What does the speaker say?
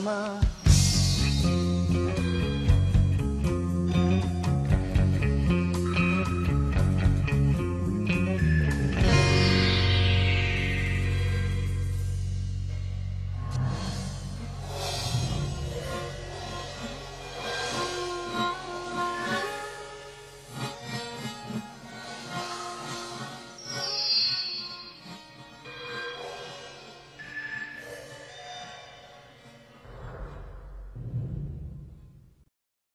mama.